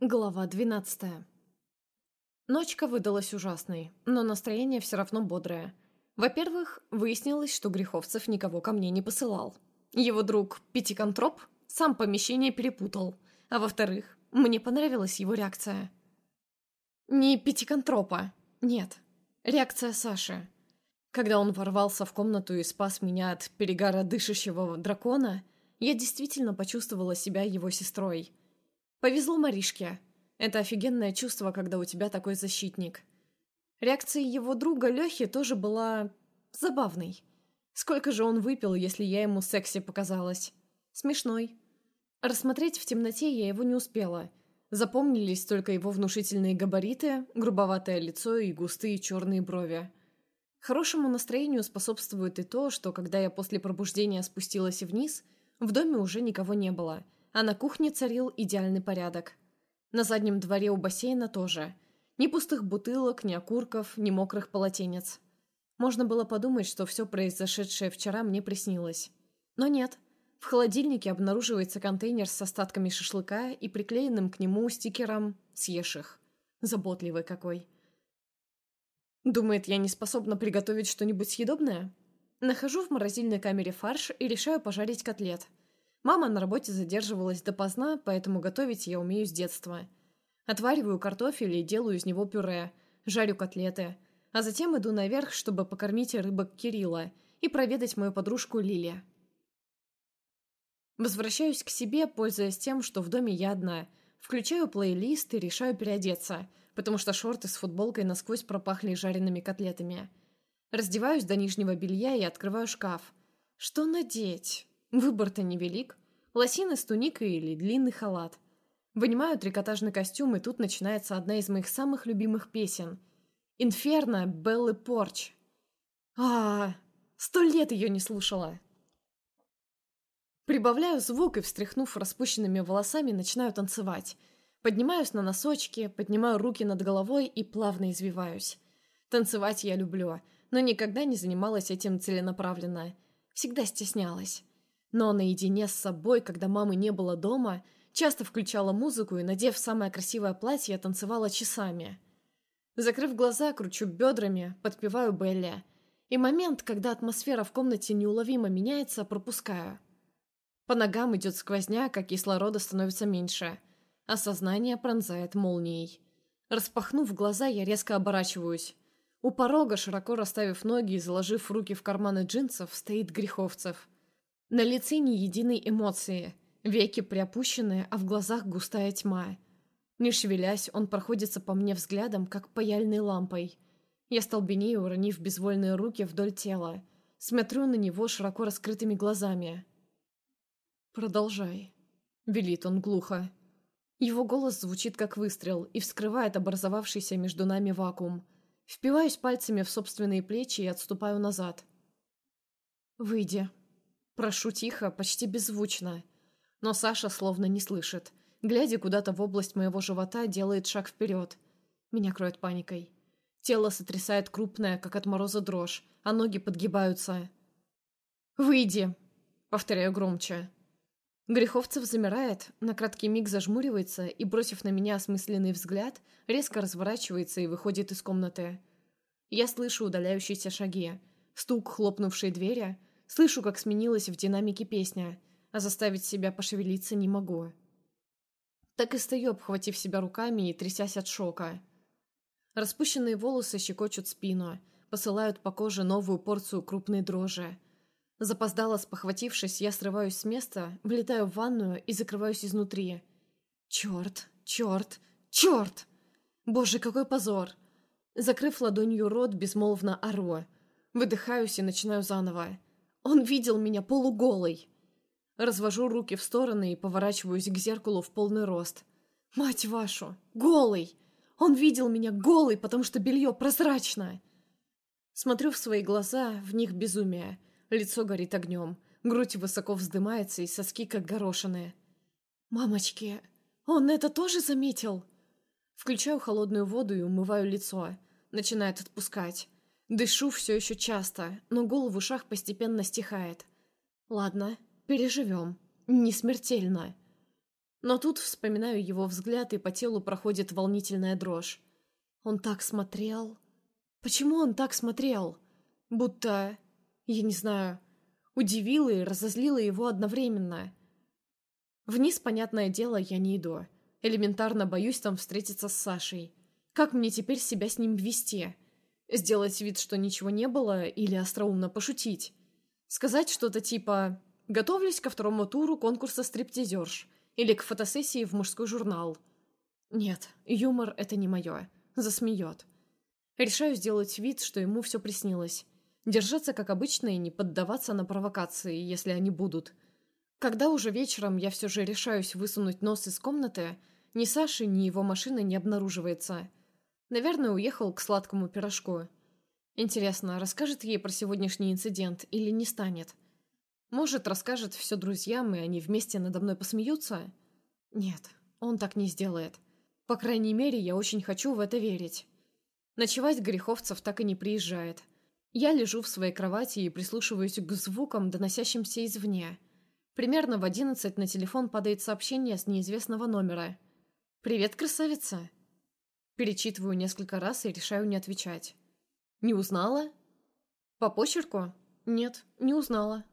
Глава 12 Ночка выдалась ужасной, но настроение все равно бодрое. Во-первых, выяснилось, что Греховцев никого ко мне не посылал. Его друг Пятиконтроп сам помещение перепутал. А во-вторых, мне понравилась его реакция. Не Пятиконтропа, нет. Реакция Саши. Когда он ворвался в комнату и спас меня от перегара дышащего дракона, я действительно почувствовала себя его сестрой – Повезло Маришке. Это офигенное чувство, когда у тебя такой защитник. Реакция его друга Лехи тоже была... забавной. Сколько же он выпил, если я ему секси показалась? Смешной. Рассмотреть в темноте я его не успела. Запомнились только его внушительные габариты, грубоватое лицо и густые черные брови. Хорошему настроению способствует и то, что когда я после пробуждения спустилась вниз, в доме уже никого не было — а на кухне царил идеальный порядок. На заднем дворе у бассейна тоже. Ни пустых бутылок, ни окурков, ни мокрых полотенец. Можно было подумать, что все произошедшее вчера мне приснилось. Но нет. В холодильнике обнаруживается контейнер с остатками шашлыка и приклеенным к нему стикером «Съешь их». Заботливый какой. Думает, я не способна приготовить что-нибудь съедобное? Нахожу в морозильной камере фарш и решаю пожарить котлет – Мама на работе задерживалась допоздна, поэтому готовить я умею с детства. Отвариваю картофель и делаю из него пюре, жарю котлеты, а затем иду наверх, чтобы покормить рыбок Кирилла и проведать мою подружку Лили. Возвращаюсь к себе, пользуясь тем, что в доме я одна. Включаю плейлист и решаю переодеться, потому что шорты с футболкой насквозь пропахли жареными котлетами. Раздеваюсь до нижнего белья и открываю шкаф. Что надеть? Выбор-то невелик. Лосины с туникой или длинный халат. Вынимаю трикотажный костюм, и тут начинается одна из моих самых любимых песен. «Инферно» Беллы Порч. а, -а, Сто лет ее не слушала. Прибавляю звук и, встряхнув распущенными волосами, начинаю танцевать. Поднимаюсь на носочки, поднимаю руки над головой и плавно извиваюсь. Танцевать я люблю, но никогда не занималась этим целенаправленно. Всегда стеснялась. Но наедине с собой, когда мамы не было дома, часто включала музыку и, надев самое красивое платье, танцевала часами. Закрыв глаза, кручу бедрами, подпеваю Белли. И момент, когда атмосфера в комнате неуловимо меняется, пропускаю. По ногам идет сквозняк, а кислорода становится меньше. А сознание пронзает молнией. Распахнув глаза, я резко оборачиваюсь. У порога, широко расставив ноги и заложив руки в карманы джинсов, стоит Греховцев – на лице ни единой эмоции, веки приопущенные, а в глазах густая тьма. Не шевелясь, он проходится по мне взглядом, как паяльной лампой. Я столбенею, уронив безвольные руки вдоль тела. Смотрю на него широко раскрытыми глазами. «Продолжай», — велит он глухо. Его голос звучит как выстрел и вскрывает образовавшийся между нами вакуум. Впиваюсь пальцами в собственные плечи и отступаю назад. «Выйди», Прошу тихо, почти беззвучно. Но Саша словно не слышит. Глядя куда-то в область моего живота, делает шаг вперед. Меня кроет паникой. Тело сотрясает крупное, как от мороза дрожь, а ноги подгибаются. «Выйди!» — повторяю громче. Греховцев замирает, на краткий миг зажмуривается и, бросив на меня осмысленный взгляд, резко разворачивается и выходит из комнаты. Я слышу удаляющиеся шаги, стук хлопнувшей двери — Слышу, как сменилась в динамике песня, а заставить себя пошевелиться не могу. Так и стою, обхватив себя руками и трясясь от шока. Распущенные волосы щекочут спину, посылают по коже новую порцию крупной дрожи. Запоздало спохватившись, я срываюсь с места, влетаю в ванную и закрываюсь изнутри. Черт, черт, черт! Боже, какой позор! Закрыв ладонью рот, безмолвно ору. Выдыхаюсь и начинаю заново. Он видел меня полуголой. Развожу руки в стороны и поворачиваюсь к зеркалу в полный рост. Мать вашу! Голый! Он видел меня голой, потому что белье прозрачное. Смотрю в свои глаза, в них безумие. Лицо горит огнем. Грудь высоко вздымается и соски как горошины. «Мамочки, он это тоже заметил?» Включаю холодную воду и умываю лицо. Начинает отпускать. Дышу все еще часто, но гул в ушах постепенно стихает. Ладно, переживем. Не смертельно. Но тут вспоминаю его взгляд, и по телу проходит волнительная дрожь. Он так смотрел. Почему он так смотрел? Будто, я не знаю, удивила и разозлила его одновременно. Вниз, понятное дело, я не иду. Элементарно боюсь там встретиться с Сашей. Как мне теперь себя с ним вести? Сделать вид, что ничего не было, или остроумно пошутить? Сказать что-то типа «Готовлюсь ко второму туру конкурса стриптизерш» или к фотосессии в мужской журнал. Нет, юмор — это не мое. Засмеет. Решаю сделать вид, что ему все приснилось. Держаться как обычно и не поддаваться на провокации, если они будут. Когда уже вечером я все же решаюсь высунуть нос из комнаты, ни Саши, ни его машины не обнаруживается. Наверное, уехал к сладкому пирожку. Интересно, расскажет ей про сегодняшний инцидент или не станет? Может, расскажет все друзьям, и они вместе надо мной посмеются? Нет, он так не сделает. По крайней мере, я очень хочу в это верить. Ночевать Греховцев так и не приезжает. Я лежу в своей кровати и прислушиваюсь к звукам, доносящимся извне. Примерно в одиннадцать на телефон падает сообщение с неизвестного номера. «Привет, красавица!» Перечитываю несколько раз и решаю не отвечать. «Не узнала?» «По почерку?» «Нет, не узнала».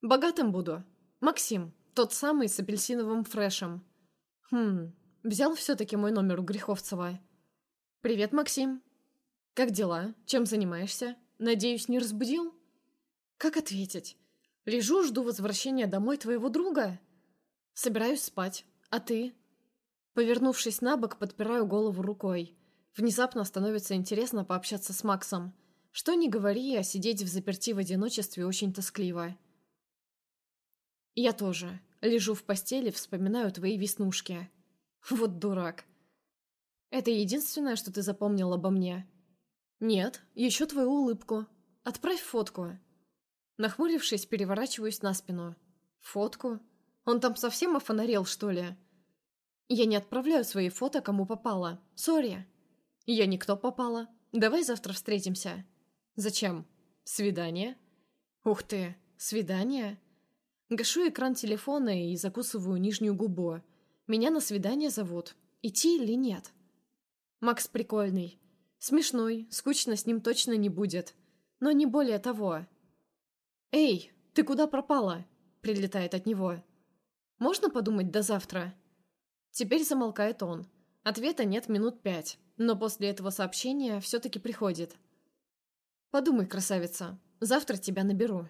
Богатым буду. Максим, тот самый с апельсиновым фрешем. Хм, взял все-таки мой номер у Греховцева. Привет, Максим. Как дела? Чем занимаешься? Надеюсь, не разбудил? Как ответить? Лежу, жду возвращения домой твоего друга. Собираюсь спать. А ты? Повернувшись на бок, подпираю голову рукой. Внезапно становится интересно пообщаться с Максом. Что ни говори, а сидеть в заперти в одиночестве очень тоскливо. Я тоже. Лежу в постели, вспоминаю твои веснушки. Вот дурак. Это единственное, что ты запомнил обо мне? Нет, еще твою улыбку. Отправь фотку. Нахмурившись, переворачиваюсь на спину. Фотку? Он там совсем офонарел, что ли? Я не отправляю свои фото, кому попало. Сори. Я никто попала. Давай завтра встретимся. Зачем? Свидание? Ух ты, свидание? Гашу экран телефона и закусываю нижнюю губу. Меня на свидание зовут. Идти или нет? Макс прикольный. Смешной, скучно с ним точно не будет. Но не более того. «Эй, ты куда пропала?» Прилетает от него. «Можно подумать до завтра?» Теперь замолкает он. Ответа нет минут пять, но после этого сообщения все-таки приходит. «Подумай, красавица, завтра тебя наберу».